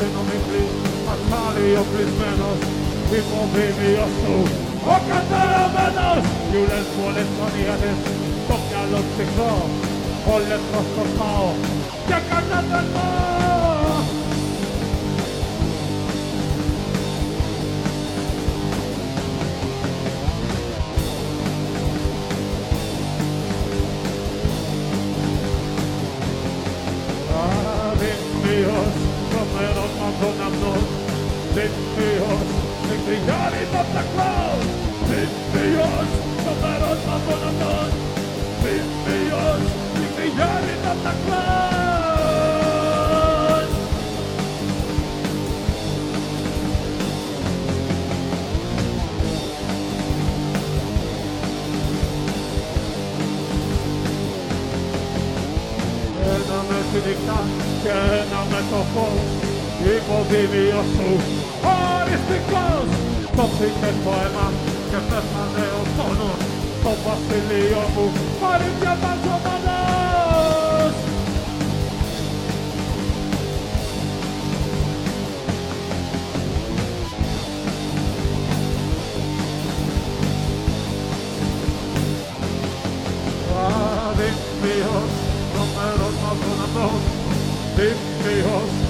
economically and partly of manners. People pay me your soul. Oh, Katara manners! You lend all this money at him. Love to of power. You τον αμνός Δυστυχώς, δυστυχάρης απ' τα κλάους Δυστυχώς, τρομερός μα τον αμνός Δυστυχώς, δυστυχάρης απ' τα κλάους Ένα με στη νύχτα και ένα με το φως envolvi-me eu sou Aristiclus Som se transforma, que essas maneiras eu sono. Som vaciliomo, parecia das romanas. Aristiclus, números, não sonamos Aristiclus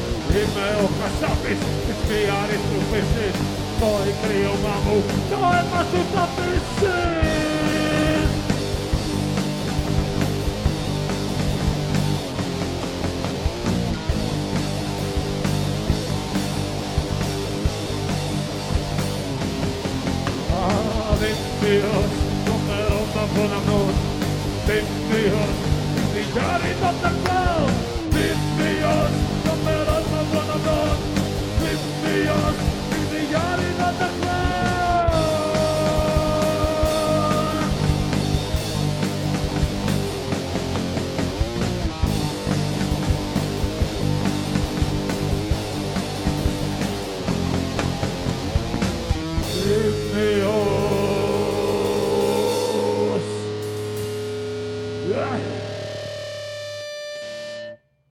Είμαι ο Χασάπης της φιάρης του φύσης το ικρίωμα μου το αίμα σου θα πείσεις. Αδυστυχώς, τρομερός αυτόν αυτός Δυστυχώς, δυστυχάρης απ' τα κλάους